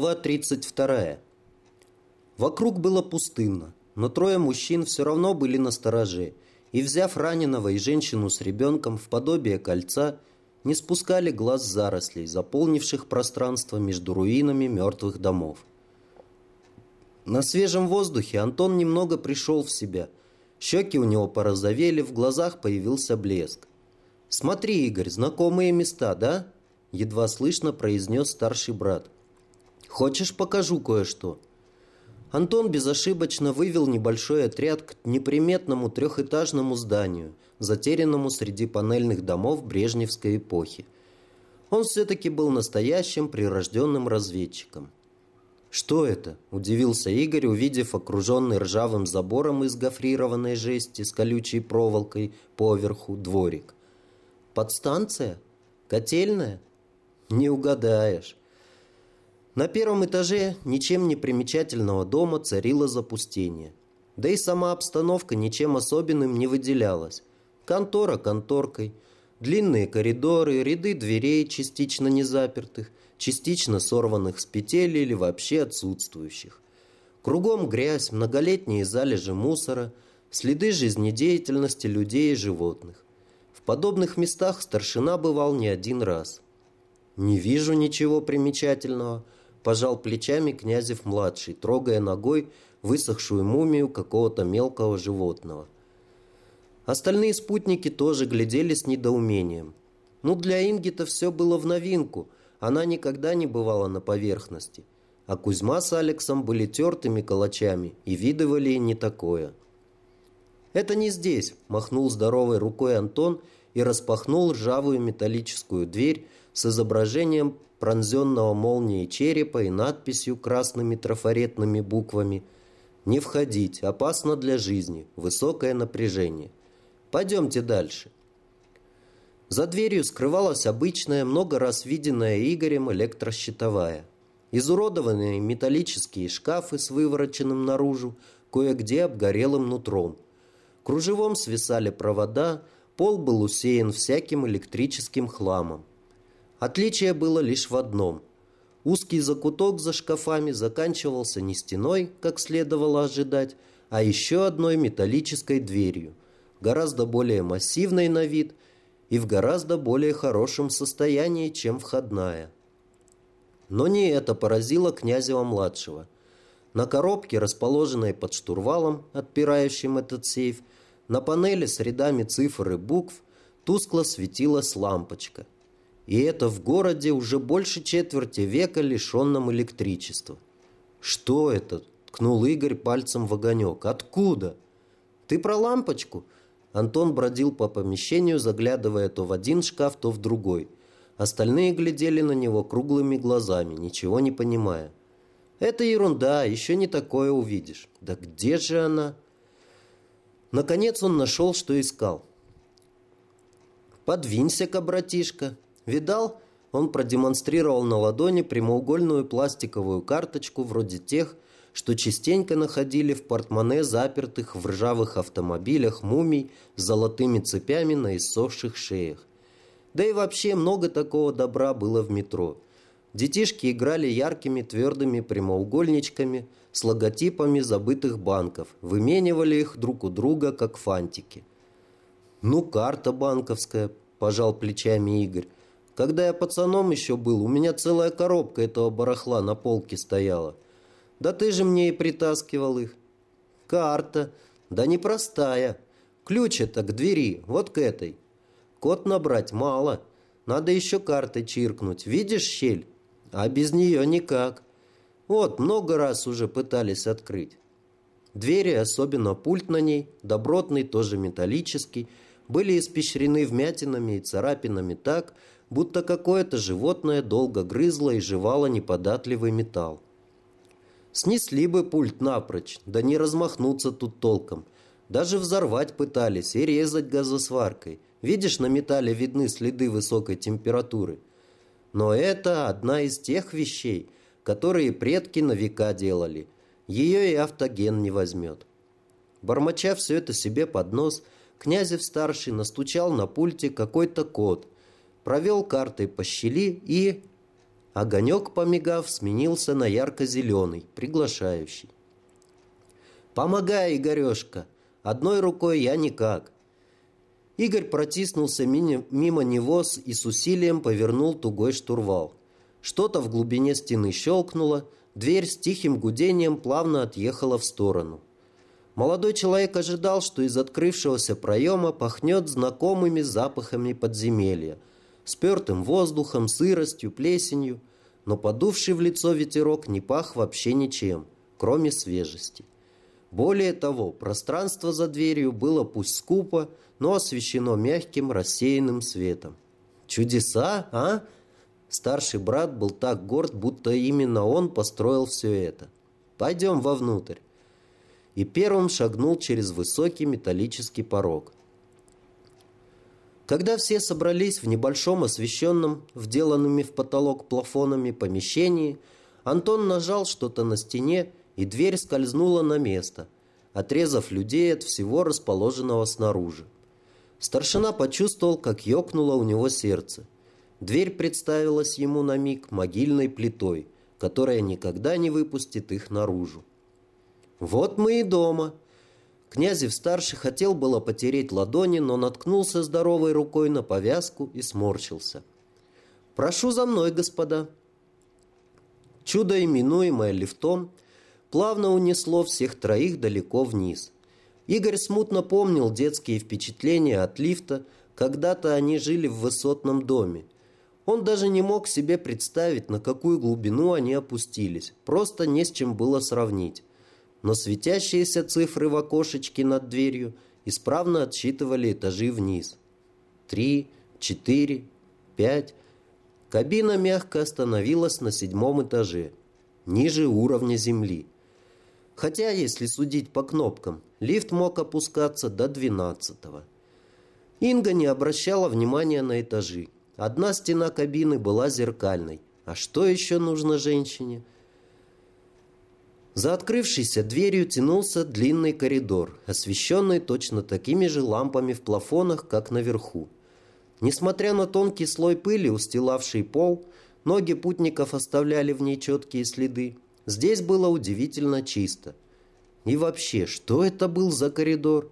Глава 32. Вокруг было пустынно, но трое мужчин все равно были на стороже и, взяв раненого и женщину с ребенком в подобие кольца, не спускали глаз зарослей, заполнивших пространство между руинами мертвых домов. На свежем воздухе Антон немного пришел в себя. Щеки у него порозовели, в глазах появился блеск. «Смотри, Игорь, знакомые места, да?» Едва слышно произнес старший брат – Хочешь, покажу кое-что?» Антон безошибочно вывел небольшой отряд к неприметному трехэтажному зданию, затерянному среди панельных домов Брежневской эпохи. Он все-таки был настоящим прирожденным разведчиком. «Что это?» – удивился Игорь, увидев окруженный ржавым забором из гофрированной жести с колючей проволокой поверху дворик. «Подстанция? Котельная?» «Не угадаешь. На первом этаже ничем не примечательного дома царило запустение. Да и сама обстановка ничем особенным не выделялась. Контора конторкой, длинные коридоры, ряды дверей, частично незапертых, частично сорванных с петель или вообще отсутствующих. Кругом грязь, многолетние залежи мусора, следы жизнедеятельности людей и животных. В подобных местах старшина бывал не один раз. «Не вижу ничего примечательного», пожал плечами Князев-младший, трогая ногой высохшую мумию какого-то мелкого животного. Остальные спутники тоже глядели с недоумением. Ну, для Инги-то все было в новинку, она никогда не бывала на поверхности. А Кузьма с Алексом были тертыми калачами и видывали не такое. «Это не здесь», – махнул здоровой рукой Антон и распахнул ржавую металлическую дверь с изображением пронзенного молнией черепа и надписью красными трафаретными буквами «Не входить, опасно для жизни, высокое напряжение». Пойдемте дальше. За дверью скрывалась обычная, много раз виденная Игорем электрощитовая. Изуродованные металлические шкафы с вывороченным наружу, кое-где обгорелым нутром. Кружевом свисали провода, пол был усеян всяким электрическим хламом. Отличие было лишь в одном. Узкий закуток за шкафами заканчивался не стеной, как следовало ожидать, а еще одной металлической дверью, гораздо более массивной на вид и в гораздо более хорошем состоянии, чем входная. Но не это поразило Князева-младшего. На коробке, расположенной под штурвалом, отпирающим этот сейф, на панели с рядами цифр и букв тускло светилась лампочка – и это в городе уже больше четверти века лишенном электричества. «Что это?» – ткнул Игорь пальцем в огонек. «Откуда?» «Ты про лампочку?» Антон бродил по помещению, заглядывая то в один шкаф, то в другой. Остальные глядели на него круглыми глазами, ничего не понимая. «Это ерунда, еще не такое увидишь». «Да где же она?» Наконец он нашел, что искал. «Подвинься-ка, братишка», Видал? Он продемонстрировал на ладони прямоугольную пластиковую карточку вроде тех, что частенько находили в портмоне запертых в ржавых автомобилях мумий с золотыми цепями на иссохших шеях. Да и вообще много такого добра было в метро. Детишки играли яркими твердыми прямоугольничками с логотипами забытых банков, выменивали их друг у друга, как фантики. «Ну, карта банковская», – пожал плечами Игорь. Когда я пацаном еще был, у меня целая коробка этого барахла на полке стояла. Да ты же мне и притаскивал их. Карта. Да непростая. Ключ это к двери, вот к этой. Код набрать мало. Надо еще картой чиркнуть. Видишь щель? А без нее никак. Вот, много раз уже пытались открыть. Двери, особенно пульт на ней, добротный, тоже металлический, были испещрены вмятинами и царапинами так, будто какое-то животное долго грызло и жевало неподатливый металл. Снесли бы пульт напрочь, да не размахнуться тут толком. Даже взорвать пытались и резать газосваркой. Видишь, на металле видны следы высокой температуры. Но это одна из тех вещей, которые предки на века делали. Ее и автоген не возьмет. Бормоча все это себе под нос, Князев-старший настучал на пульте какой-то код – провел картой по щели и... Огонек, помигав, сменился на ярко-зеленый, приглашающий. «Помогай, Игорешка! Одной рукой я никак!» Игорь протиснулся мимо него и с усилием повернул тугой штурвал. Что-то в глубине стены щелкнуло, дверь с тихим гудением плавно отъехала в сторону. Молодой человек ожидал, что из открывшегося проема пахнет знакомыми запахами подземелья, спертым воздухом, сыростью, плесенью, но подувший в лицо ветерок не пах вообще ничем, кроме свежести. Более того, пространство за дверью было пусть скупо, но освещено мягким рассеянным светом. «Чудеса, а?» Старший брат был так горд, будто именно он построил все это. «Пойдем вовнутрь». И первым шагнул через высокий металлический порог. Когда все собрались в небольшом освещенном, вделанными в потолок плафонами помещении, Антон нажал что-то на стене, и дверь скользнула на место, отрезав людей от всего расположенного снаружи. Старшина почувствовал, как ёкнуло у него сердце. Дверь представилась ему на миг могильной плитой, которая никогда не выпустит их наружу. «Вот мы и дома!» Князев-старший хотел было потереть ладони, но наткнулся здоровой рукой на повязку и сморщился. «Прошу за мной, господа!» Чудо, именуемое лифтом, плавно унесло всех троих далеко вниз. Игорь смутно помнил детские впечатления от лифта, когда-то они жили в высотном доме, он даже не мог себе представить, на какую глубину они опустились. Просто не с чем было сравнить. Но светящиеся цифры в окошечке над дверью исправно отсчитывали этажи вниз. Три, четыре, пять. Кабина мягко остановилась на седьмом этаже, ниже уровня земли. Хотя, если судить по кнопкам, лифт мог опускаться до двенадцатого. Инга не обращала внимания на этажи. Одна стена кабины была зеркальной. А что еще нужно женщине? За открывшейся дверью тянулся длинный коридор, освещенный точно такими же лампами в плафонах, как наверху. Несмотря на тонкий слой пыли, устилавший пол, ноги путников оставляли в ней четкие следы. Здесь было удивительно чисто. И вообще, что это был за коридор?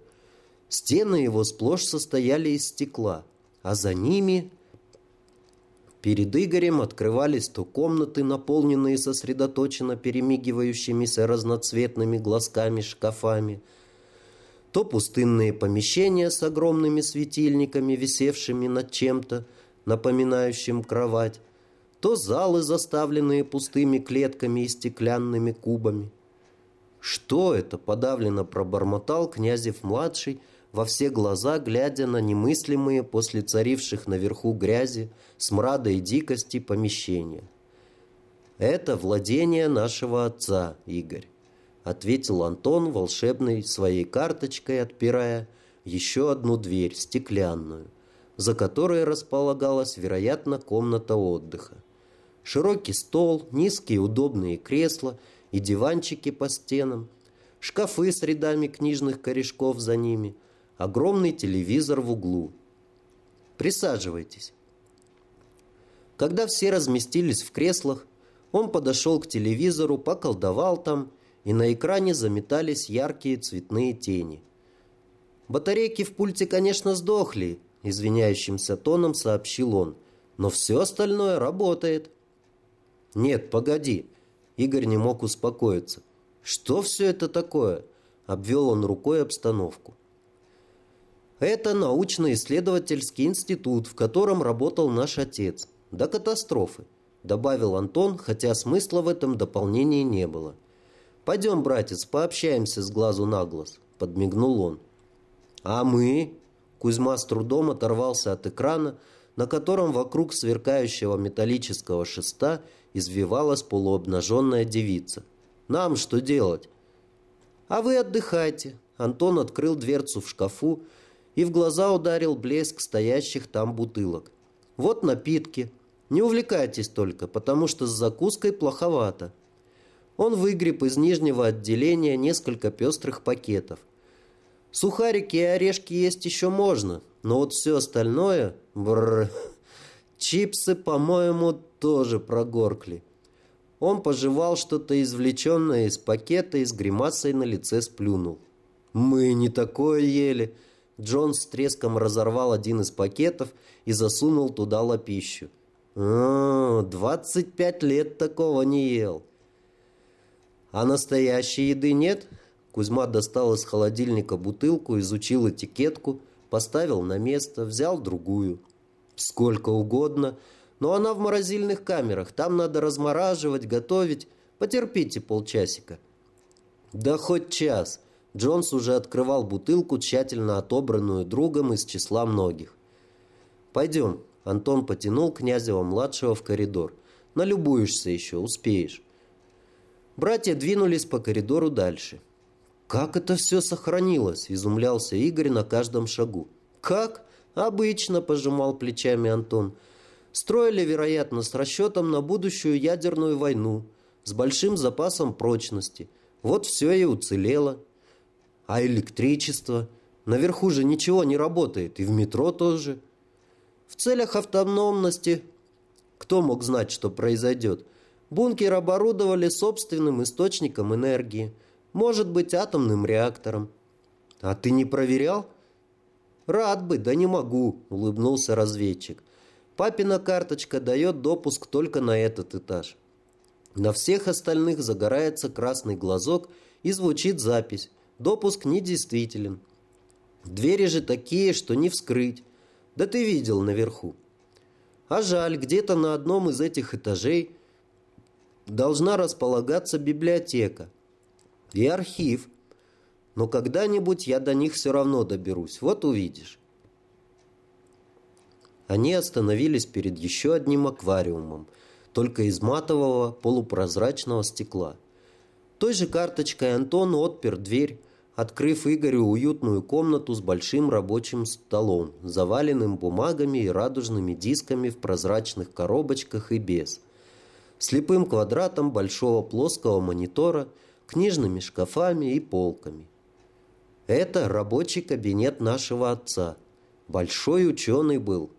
Стены его сплошь состояли из стекла, а за ними Перед Игорем открывались то комнаты, наполненные сосредоточенно перемигивающимися разноцветными глазками шкафами, то пустынные помещения с огромными светильниками, висевшими над чем-то, напоминающим кровать, то залы, заставленные пустыми клетками и стеклянными кубами. «Что это?» – подавленно пробормотал Князев-младший – во все глаза, глядя на немыслимые после царивших наверху грязи, смрада и дикости помещения. «Это владение нашего отца, Игорь», — ответил Антон волшебной своей карточкой, отпирая еще одну дверь, стеклянную, за которой располагалась, вероятно, комната отдыха. Широкий стол, низкие удобные кресла и диванчики по стенам, шкафы с рядами книжных корешков за ними — огромный телевизор в углу. Присаживайтесь. Когда все разместились в креслах, он подошел к телевизору, поколдовал там, и на экране заметались яркие цветные тени. Батарейки в пульте, конечно, сдохли, извиняющимся тоном сообщил он, но все остальное работает. Нет, погоди. Игорь не мог успокоиться. Что все это такое? Обвел он рукой обстановку. Это научно-исследовательский институт, в котором работал наш отец. До катастрофы», – добавил Антон, хотя смысла в этом дополнении не было. «Пойдем, братец, пообщаемся с глазу на глаз», – подмигнул он. «А мы?» Кузьма с трудом оторвался от экрана, на котором вокруг сверкающего металлического шеста извивалась полуобнаженная девица. «Нам что делать?» «А вы отдыхайте». Антон открыл дверцу в шкафу, и в глаза ударил блеск стоящих там бутылок. Вот напитки. Не увлекайтесь только, потому что с закуской плоховато. Он выгреб из нижнего отделения несколько пестрых пакетов. Сухарики и орешки есть еще можно, но вот все остальное... Бррр. Чипсы, по-моему, тоже прогоркли. Он пожевал что-то извлеченное из пакета и с гримасой на лице сплюнул. «Мы не такое ели!» Джон с треском разорвал один из пакетов и засунул туда лапищу. «А, двадцать пять лет такого не ел!» «А настоящей еды нет?» Кузьма достал из холодильника бутылку, изучил этикетку, поставил на место, взял другую. «Сколько угодно!» Но она в морозильных камерах. Там надо размораживать, готовить. Потерпите полчасика. Да хоть час. Джонс уже открывал бутылку, тщательно отобранную другом из числа многих. «Пойдем». Антон потянул Князева-младшего в коридор. «Налюбуешься еще, успеешь». Братья двинулись по коридору дальше. «Как это все сохранилось?» – изумлялся Игорь на каждом шагу. «Как?» – обычно, – пожимал плечами Антон – Строили, вероятно, с расчетом на будущую ядерную войну, с большим запасом прочности. Вот все и уцелело. А электричество? Наверху же ничего не работает, и в метро тоже. В целях автономности кто мог знать, что произойдет? Бункер оборудовали собственным источником энергии. Может быть, атомным реактором. А ты не проверял? Рад бы, да не могу, улыбнулся разведчик. Папина карточка дает допуск только на этот этаж. На всех остальных загорается красный глазок и звучит запись. Допуск недействителен. Двери же такие, что не вскрыть. Да ты видел наверху. А жаль, где-то на одном из этих этажей должна располагаться библиотека и архив. Но когда-нибудь я до них все равно доберусь. Вот увидишь. Они остановились перед еще одним аквариумом, только из матового полупрозрачного стекла. Той же карточкой Антон отпер дверь, открыв Игорю уютную комнату с большим рабочим столом, заваленным бумагами и радужными дисками в прозрачных коробочках и без, слепым квадратом большого плоского монитора, книжными шкафами и полками. Это рабочий кабинет нашего отца. Большой ученый был,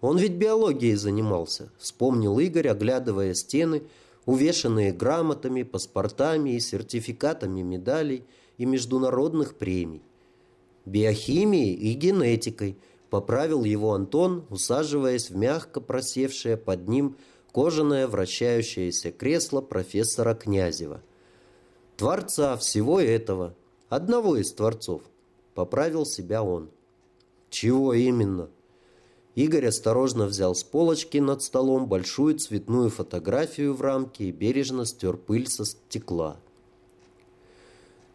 он ведь биологией занимался, вспомнил Игорь, оглядывая стены, увешанные грамотами, паспортами и сертификатами медалей и международных премий. Биохимией и генетикой, поправил его Антон, усаживаясь в мягко просевшее под ним кожаное вращающееся кресло профессора Князева. Творца всего этого, одного из творцов, поправил себя он. Чего именно? Игорь осторожно взял с полочки над столом большую цветную фотографию в рамке и бережно стер пыль со стекла.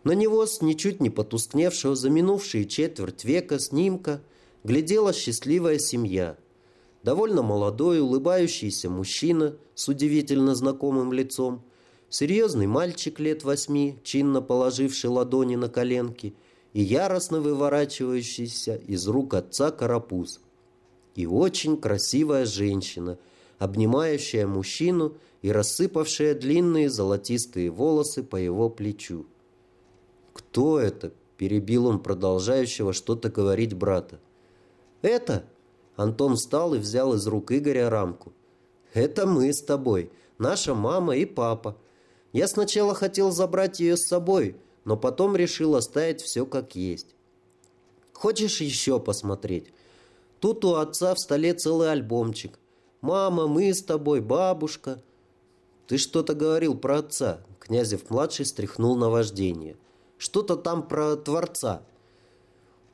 На него с ничуть не потускневшего за минувшие четверть века снимка глядела счастливая семья. Довольно молодой, улыбающийся мужчина с удивительно знакомым лицом, серьезный мальчик лет восьми, чинно положивший ладони на коленки, и яростно выворачивающийся из рук отца карапуз – и очень красивая женщина, обнимающая мужчину и рассыпавшая длинные золотистые волосы по его плечу. «Кто это?» – перебил он продолжающего что-то говорить брата. «Это?» – Антон встал и взял из рук Игоря рамку. «Это мы с тобой, наша мама и папа. Я сначала хотел забрать ее с собой, но потом решил оставить все как есть. Хочешь еще посмотреть?» Тут у отца в столе целый альбомчик. «Мама, мы с тобой, бабушка». «Ты что-то говорил про отца», — Князев-младший стряхнул на вождение. «Что-то там про Творца».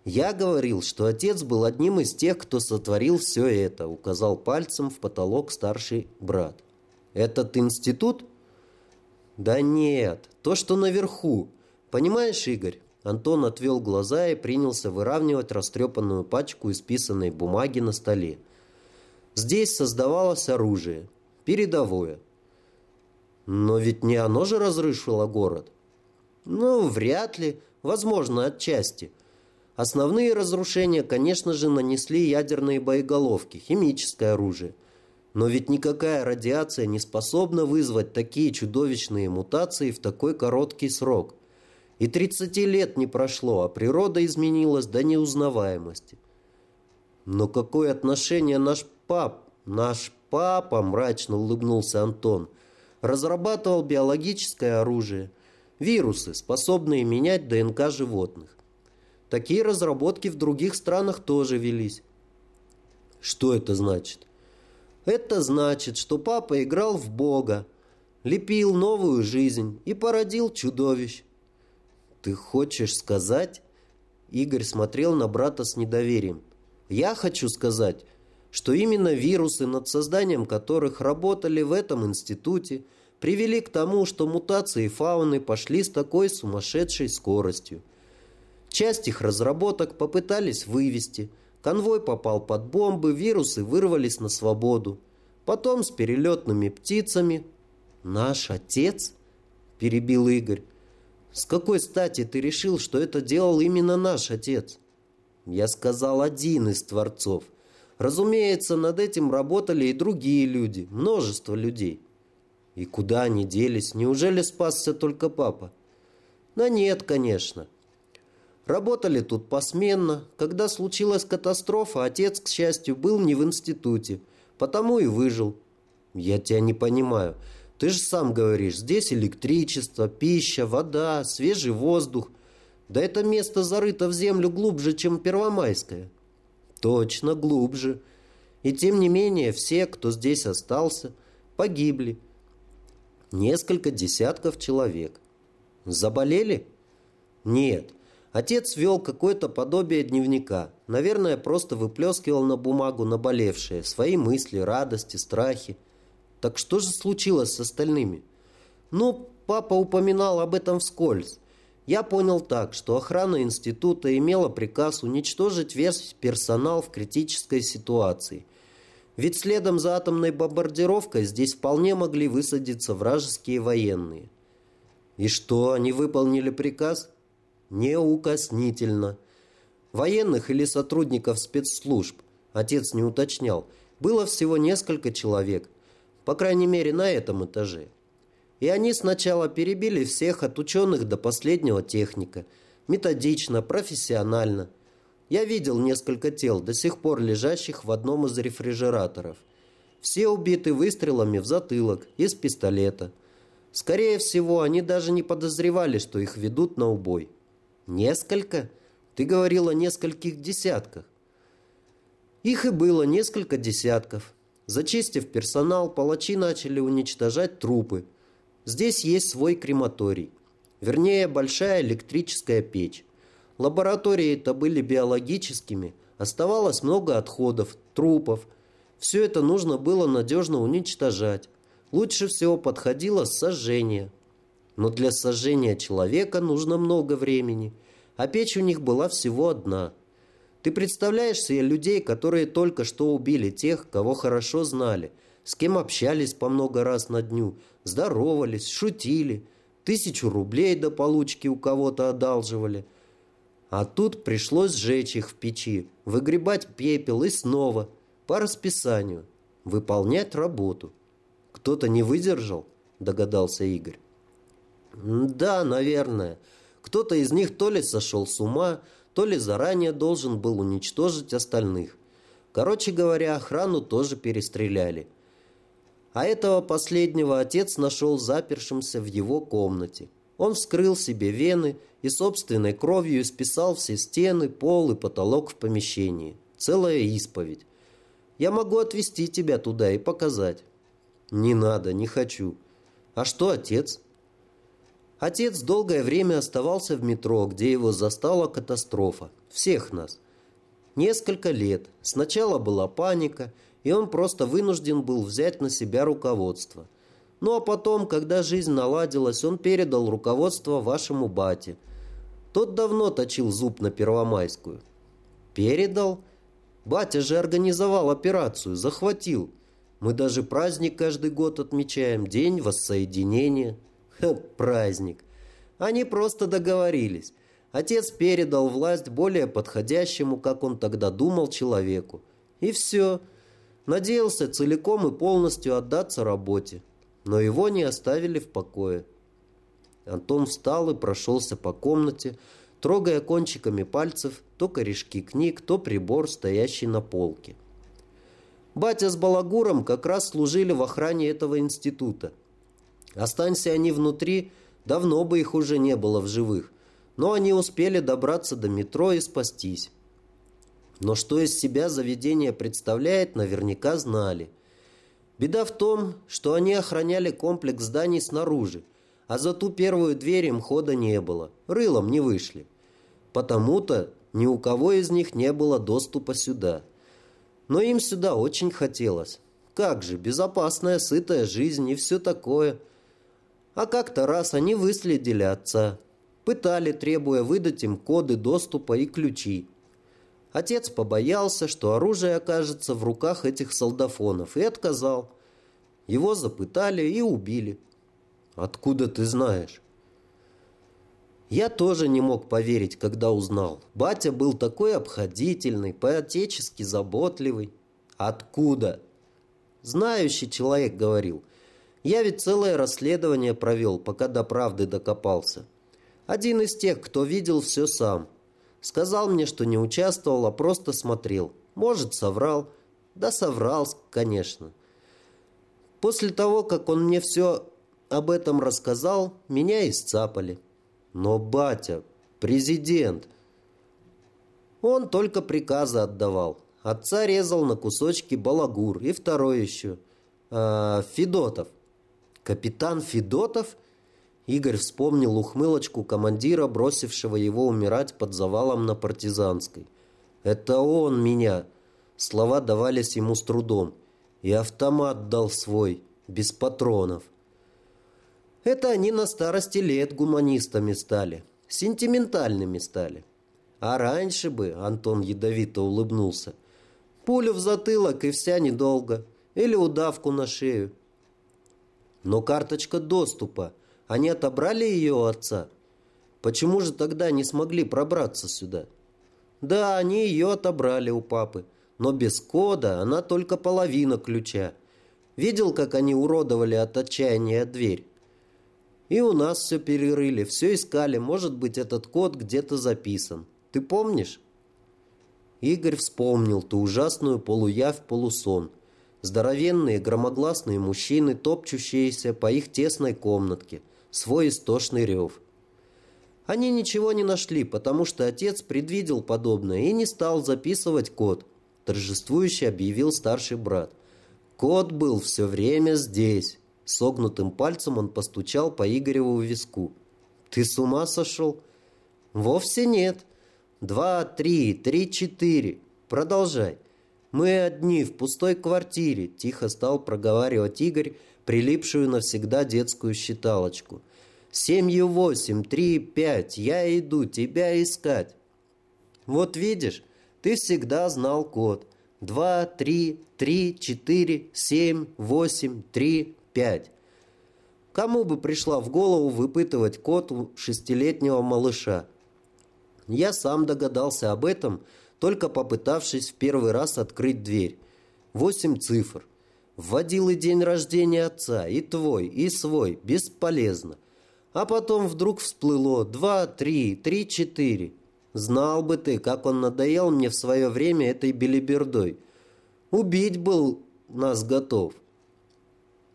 «Я говорил, что отец был одним из тех, кто сотворил все это», — указал пальцем в потолок старший брат. «Этот институт?» «Да нет, то, что наверху. Понимаешь, Игорь, Антон отвел глаза и принялся выравнивать растрепанную пачку исписанной бумаги на столе. Здесь создавалось оружие. Передовое. Но ведь не оно же разрушило город. Ну, вряд ли. Возможно, отчасти. Основные разрушения, конечно же, нанесли ядерные боеголовки, химическое оружие. Но ведь никакая радиация не способна вызвать такие чудовищные мутации в такой короткий срок – и тридцати лет не прошло, а природа изменилась до неузнаваемости. Но какое отношение наш пап, Наш папа, мрачно улыбнулся Антон, разрабатывал биологическое оружие, вирусы, способные менять ДНК животных. Такие разработки в других странах тоже велись. Что это значит? Это значит, что папа играл в Бога, лепил новую жизнь и породил чудовищ. Ты хочешь сказать? Игорь смотрел на брата с недоверием. Я хочу сказать, что именно вирусы, над созданием которых работали в этом институте, привели к тому, что мутации фауны пошли с такой сумасшедшей скоростью. Часть их разработок попытались вывести, конвой попал под бомбы, вирусы вырвались на свободу. Потом с перелетными птицами. «Наш отец?» – перебил Игорь. «С какой стати ты решил, что это делал именно наш отец?» «Я сказал один из творцов. Разумеется, над этим работали и другие люди, множество людей. И куда они делись? Неужели спасся только папа? Да нет, конечно. Работали тут посменно. Когда случилась катастрофа, отец, к счастью, был не в институте, потому и выжил. Я тебя не понимаю. Ты же сам говоришь, здесь электричество, пища, вода, свежий воздух. Да это место зарыто в землю глубже, чем Первомайское. Точно, глубже. И тем не менее, все, кто здесь остался, погибли. Несколько десятков человек. Заболели? Нет. Отец вел какое-то подобие дневника. Наверное, просто выплескивал на бумагу наболевшие, свои мысли, радости, страхи. Так что же случилось с остальными? Ну, папа упоминал об этом вскользь. Я понял так, что охрана института имела приказ уничтожить весь персонал в критической ситуации. Ведь следом за атомной бомбардировкой здесь вполне могли высадиться вражеские военные. И что, они выполнили приказ? Неукоснительно. Военных или сотрудников спецслужб, отец не уточнял, было всего несколько человек, по крайней мере на этом этаже. И они сначала перебили всех от ученых до последнего техника. Методично, профессионально. Я видел несколько тел, до сих пор лежащих в одном из рефрижераторов. Все убиты выстрелами в затылок, из пистолета. Скорее всего, они даже не подозревали, что их ведут на убой. Несколько? Ты говорил о нескольких десятках. Их и было несколько десятков. Зачистив персонал, палачи начали уничтожать трупы, Здесь есть свой крематорий. Вернее, большая электрическая печь. Лаборатории-то были биологическими. Оставалось много отходов, трупов. Все это нужно было надежно уничтожать. Лучше всего подходило сожжение. Но для сожжения человека нужно много времени. А печь у них была всего одна. Ты представляешь себе людей, которые только что убили тех, кого хорошо знали – с кем общались по много раз на дню, здоровались, шутили, тысячу рублей до получки у кого-то одалживали. А тут пришлось сжечь их в печи, выгребать пепел и снова, по расписанию, выполнять работу. Кто-то не выдержал, догадался Игорь. Да, наверное. Кто-то из них то ли сошел с ума, то ли заранее должен был уничтожить остальных. Короче говоря, охрану тоже перестреляли. А этого последнего отец нашел запершимся в его комнате. Он вскрыл себе вены и собственной кровью исписал все стены, пол и потолок в помещении. Целая исповедь. Я могу отвезти тебя туда и показать. Не надо, не хочу. А что отец? Отец долгое время оставался в метро, где его застала катастрофа. Всех нас. Несколько лет. Сначала была паника, и он просто вынужден был взять на себя руководство. Ну а потом, когда жизнь наладилась, он передал руководство вашему бате. Тот давно точил зуб на Первомайскую. Передал? Батя же организовал операцию, захватил. Мы даже праздник каждый год отмечаем, День воссоединения. Ха, праздник. Они просто договорились. Отец передал власть более подходящему, как он тогда думал, человеку. И все. Надеялся целиком и полностью отдаться работе, но его не оставили в покое. Антон встал и прошелся по комнате, трогая кончиками пальцев то корешки книг, то прибор, стоящий на полке. Батя с Балагуром как раз служили в охране этого института. Останься они внутри, давно бы их уже не было в живых. Но они успели добраться до метро и спастись. Но что из себя заведение представляет, наверняка знали. Беда в том, что они охраняли комплекс зданий снаружи, а за ту первую дверь им хода не было, рылом не вышли. Потому-то ни у кого из них не было доступа сюда. Но им сюда очень хотелось. Как же, безопасная, сытая жизнь и все такое. А как-то раз они выследили отца. Пытали, требуя выдать им коды доступа и ключи. Отец побоялся, что оружие окажется в руках этих солдафонов, и отказал. Его запытали и убили. Откуда ты знаешь? Я тоже не мог поверить, когда узнал. Батя был такой обходительный, по-отечески заботливый. Откуда? Знающий человек говорил. Я ведь целое расследование провел, пока до правды докопался. Один из тех, кто видел все сам. Сказал мне, что не участвовал, а просто смотрел. Может, соврал. Да соврал, конечно. После того, как он мне все об этом рассказал, меня исцапали. Но батя, президент, он только приказы отдавал. Отца резал на кусочки Балагур и второй еще. Э, Федотов. Капитан Федотов? Игорь вспомнил ухмылочку командира, бросившего его умирать под завалом на партизанской. «Это он меня!» Слова давались ему с трудом. И автомат дал свой, без патронов. Это они на старости лет гуманистами стали, сентиментальными стали. А раньше бы, Антон ядовито улыбнулся, пулю в затылок и вся недолго, или удавку на шею. Но карточка доступа – они отобрали ее у отца. Почему же тогда не смогли пробраться сюда? Да, они ее отобрали у папы, но без кода она только половина ключа. Видел, как они уродовали от отчаяния дверь? И у нас все перерыли, все искали, может быть, этот код где-то записан. Ты помнишь? Игорь вспомнил ту ужасную полуявь-полусон. Здоровенные, громогласные мужчины, топчущиеся по их тесной комнатке – свой истошный рев. Они ничего не нашли, потому что отец предвидел подобное и не стал записывать код. Торжествующе объявил старший брат. Кот был все время здесь. Согнутым пальцем он постучал по Игореву виску. «Ты с ума сошел?» «Вовсе нет. Два, три, три, четыре. Продолжай. Мы одни в пустой квартире», – тихо стал проговаривать Игорь, прилипшую навсегда детскую считалочку. «Семью восемь, три, пять, я иду тебя искать». «Вот видишь, ты всегда знал код. Два, три, три, четыре, семь, восемь, три, пять». Кому бы пришла в голову выпытывать код у шестилетнего малыша? Я сам догадался об этом, только попытавшись в первый раз открыть дверь. Восемь цифр. Вводил и день рождения отца, и твой, и свой, бесполезно. А потом вдруг всплыло два, три, три, четыре. Знал бы ты, как он надоел мне в свое время этой белибердой. Убить был нас готов.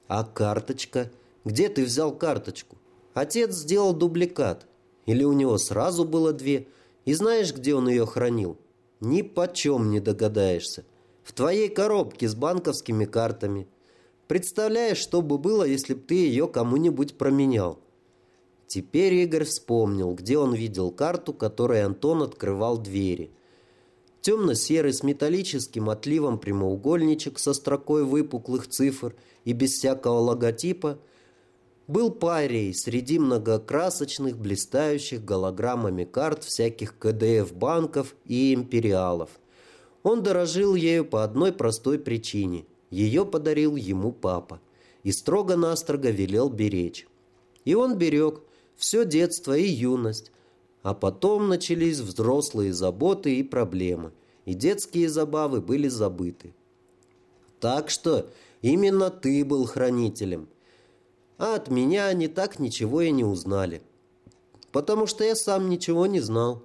А карточка? Где ты взял карточку? Отец сделал дубликат. Или у него сразу было две. И знаешь, где он ее хранил? Ни почем не догадаешься. В твоей коробке с банковскими картами. Представляешь, что бы было, если бы ты ее кому-нибудь променял? Теперь Игорь вспомнил, где он видел карту, которой Антон открывал двери. Темно-серый с металлическим отливом прямоугольничек со строкой выпуклых цифр и без всякого логотипа был парей среди многокрасочных, блистающих голограммами карт всяких КДФ-банков и империалов – он дорожил ею по одной простой причине. Ее подарил ему папа. И строго-настрого велел беречь. И он берег все детство и юность. А потом начались взрослые заботы и проблемы. И детские забавы были забыты. Так что именно ты был хранителем. А от меня они так ничего и не узнали. Потому что я сам ничего не знал.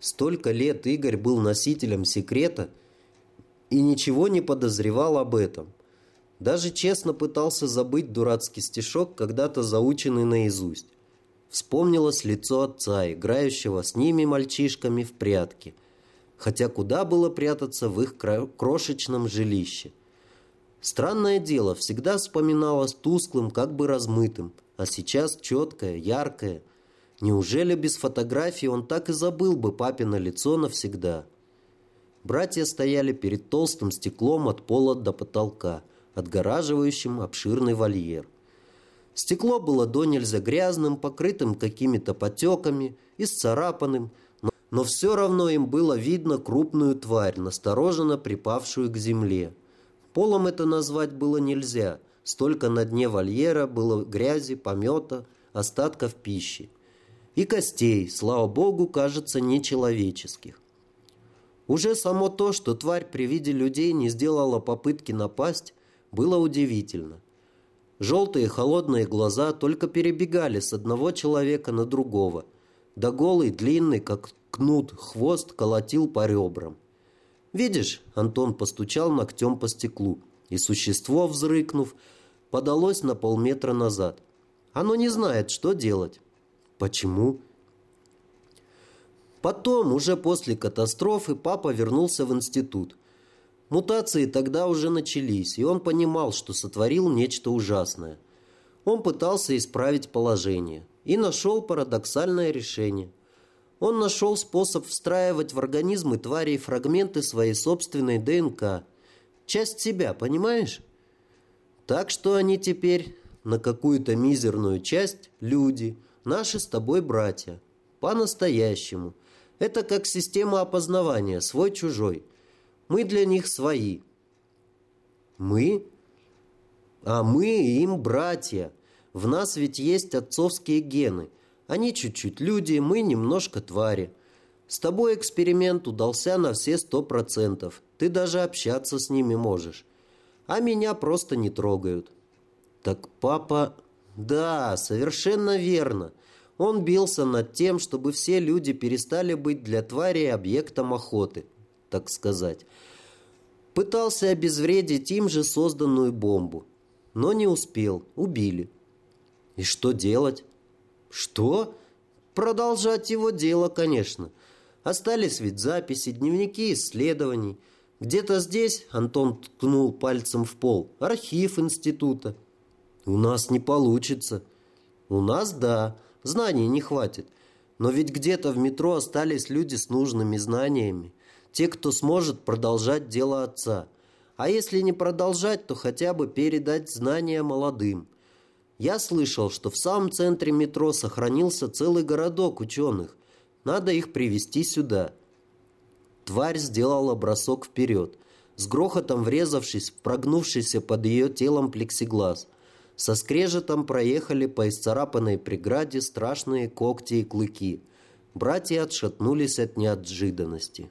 Столько лет Игорь был носителем секрета, и ничего не подозревал об этом. Даже честно пытался забыть дурацкий стишок, когда-то заученный наизусть. Вспомнилось лицо отца, играющего с ними мальчишками в прятки. Хотя куда было прятаться в их крошечном жилище? Странное дело, всегда вспоминалось тусклым, как бы размытым, а сейчас четкое, яркое. Неужели без фотографии он так и забыл бы папино лицо навсегда? Братья стояли перед толстым стеклом от пола до потолка, отгораживающим обширный вольер. Стекло было до нельзя грязным, покрытым какими-то потеками, исцарапанным, но, но все равно им было видно крупную тварь, настороженно припавшую к земле. Полом это назвать было нельзя, столько на дне вольера было грязи, помета, остатков пищи. И костей, слава богу, кажется, нечеловеческих. Уже само то, что тварь при виде людей не сделала попытки напасть, было удивительно. Желтые холодные глаза только перебегали с одного человека на другого. Да голый, длинный, как кнут, хвост колотил по ребрам. «Видишь?» — Антон постучал ногтем по стеклу, и существо, взрыкнув, подалось на полметра назад. Оно не знает, что делать. Почему? Потом, уже после катастрофы, папа вернулся в институт – Мутации тогда уже начались, и он понимал, что сотворил нечто ужасное. Он пытался исправить положение и нашел парадоксальное решение. Он нашел способ встраивать в организмы тварей фрагменты своей собственной ДНК. Часть себя, понимаешь? Так что они теперь на какую-то мизерную часть люди, наши с тобой братья. По-настоящему. Это как система опознавания, свой-чужой – мы для них свои. Мы? А мы им братья. В нас ведь есть отцовские гены. Они чуть-чуть люди, мы немножко твари. С тобой эксперимент удался на все сто процентов. Ты даже общаться с ними можешь. А меня просто не трогают. Так папа... Да, совершенно верно. Он бился над тем, чтобы все люди перестали быть для твари объектом охоты так сказать. Пытался обезвредить им же созданную бомбу, но не успел, убили. И что делать? Что? Продолжать его дело, конечно. Остались ведь записи, дневники исследований. Где-то здесь, Антон ткнул пальцем в пол, архив института. У нас не получится. У нас, да, знаний не хватит. Но ведь где-то в метро остались люди с нужными знаниями те, кто сможет продолжать дело отца. А если не продолжать, то хотя бы передать знания молодым. Я слышал, что в самом центре метро сохранился целый городок ученых. Надо их привести сюда. Тварь сделала бросок вперед, с грохотом врезавшись в прогнувшийся под ее телом плексиглаз. Со скрежетом проехали по исцарапанной преграде страшные когти и клыки. Братья отшатнулись от неожиданности.